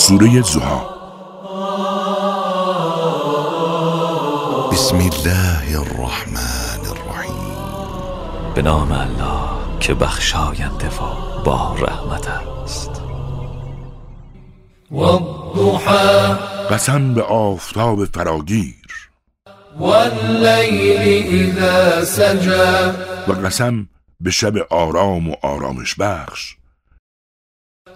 سوره زها بسم الله الرحمن الرحیم. به نام الله که بخشاینده و با رحمت است. والضحى قسم به آفتاب فراگیر. والليل اذا سجى و قسم به شب آرام و آرامش بخش.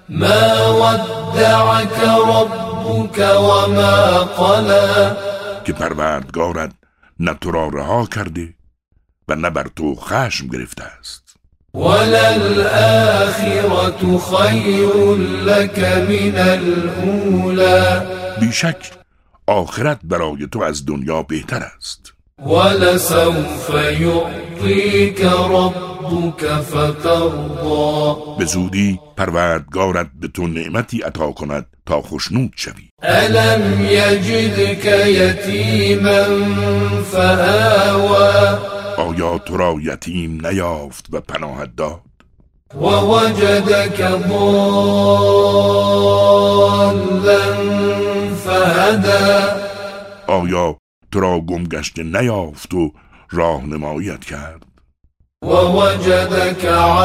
ما ودعك ربك وما قلى. که پروردگارت نه تو را رها کرده و نه بر تو خشم گرفته است. وللآخرة خير لك من الأولى. بیشک آخرت برای تو از دنیا بهتر است. ولسوف يعطيك ربك فترضى به زودی پروردگارت به تو نعمتی عطا کند تا خشنود شوی. ألم يجدك يتيما فآوى آیا تو را یتیم نیافت و پناهت داد؟ ووجدك ضالا فهدى آیا تو را گمگشته نیافت و راهنماییت کرد؟ ووجدك عائلا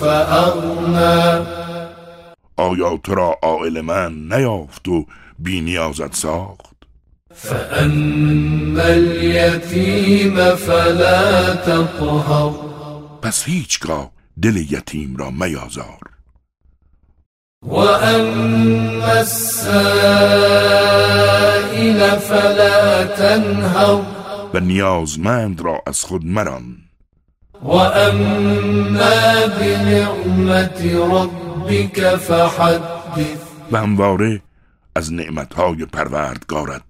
فأغنى. آیا تو را عائل من نیافت و بینیازت ساخت؟ فأما اليتيم فلا تقهر. پس هیچگاه دل یتیم را میازار. وأما السائل فلا تنهر. و نیازمند را از خود مران. وأما بنعمة ربك فحدث. و همواره از نعمتهای پروردگارت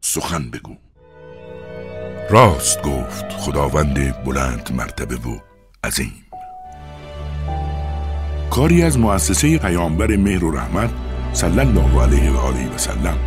سخن بگو. راست گفت خداوند بلند مرتبه و عظیم. کاری از مؤسسه پیامبر مهر و رحمت صلی الله علیه و آله و سلم